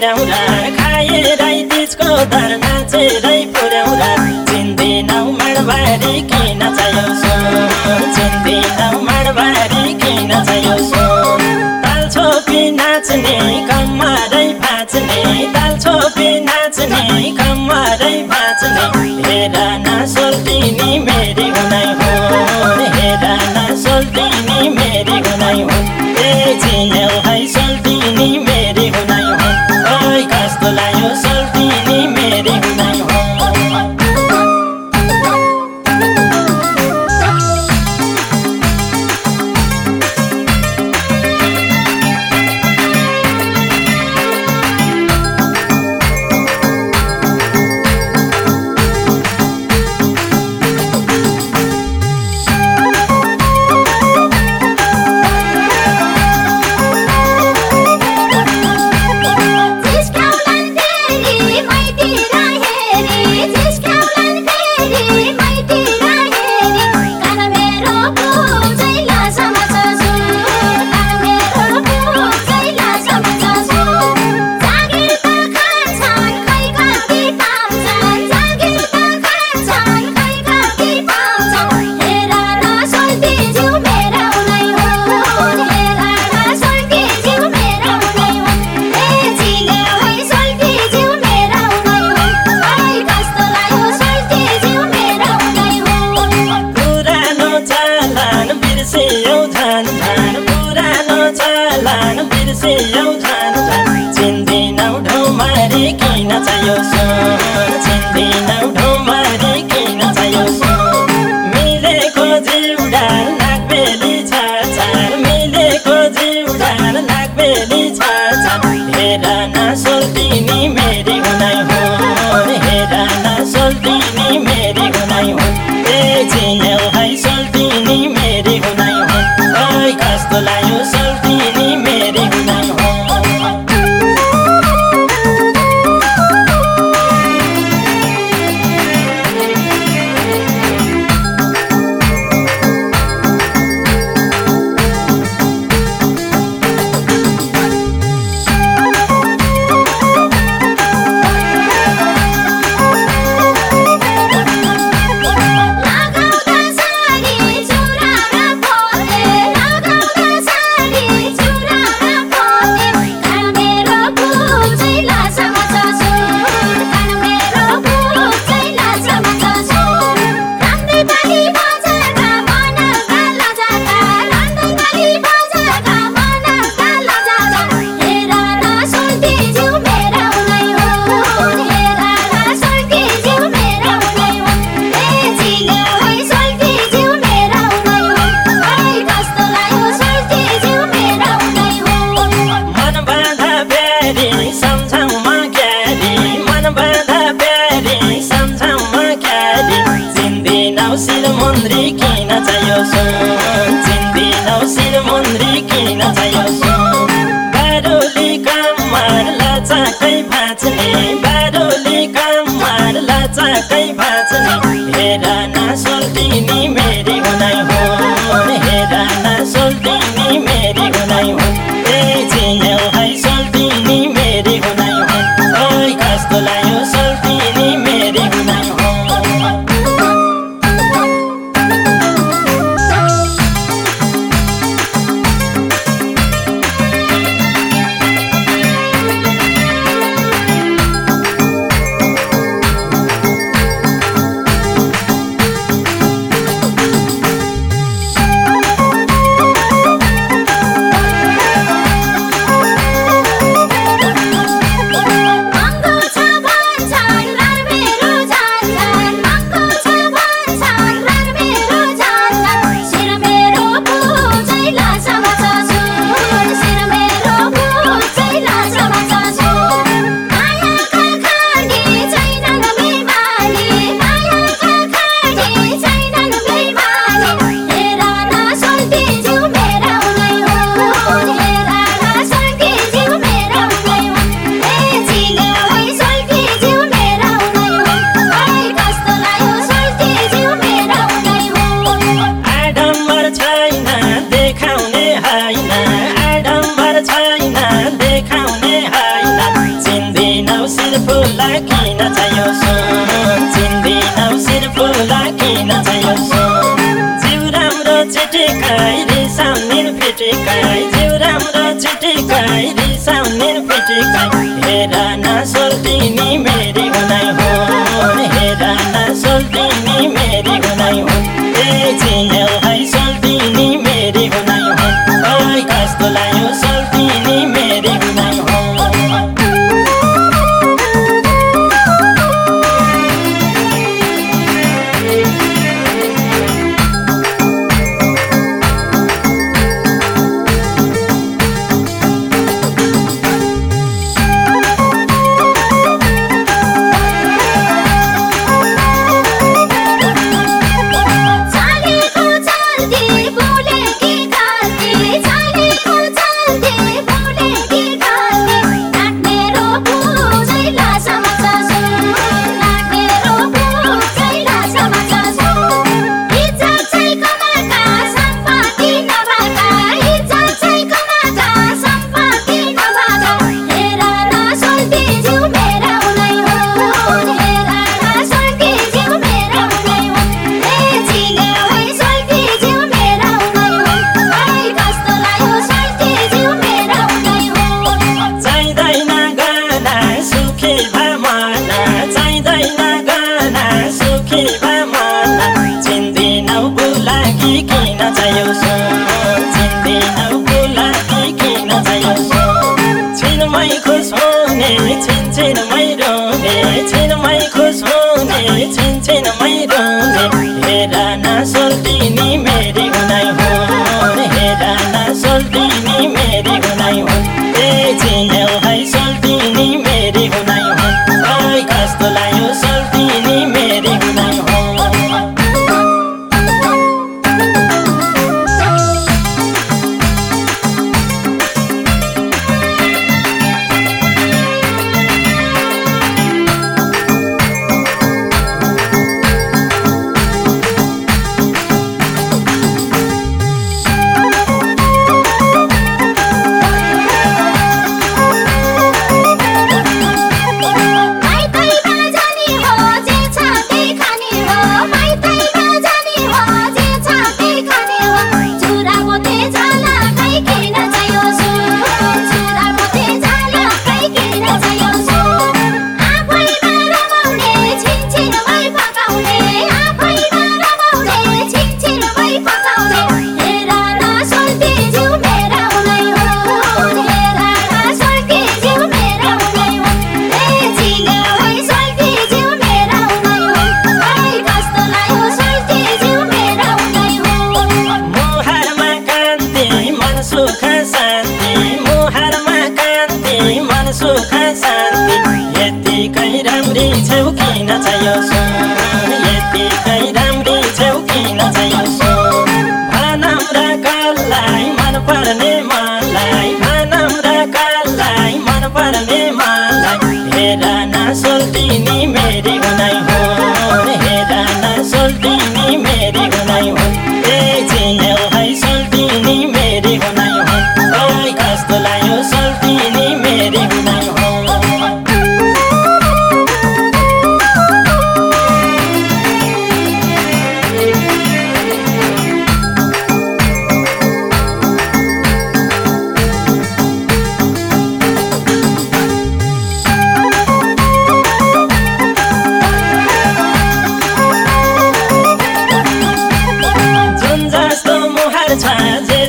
डोराउँला खाए बिचको धर्ना नौ धान चिन्दिनौ ढौमारी किन चाहियो सो sun पिटिकाई जिउ राम्रो चिटिकाई रिसाउने पिटिकाई हेर न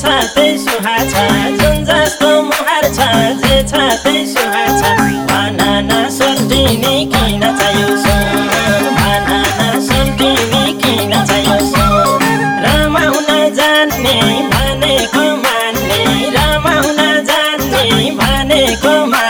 छ त्यही सुहा छ जुन जस्तो मुहार छ जे छ त्यही सुहा छ। बनाना सोल्टिनी किन चाहियो बनाना सोल्टिनी किन चाहियो रमाउन जान्ने भनेको मान्ने। रमाउन जान्ने भनेको मान्ने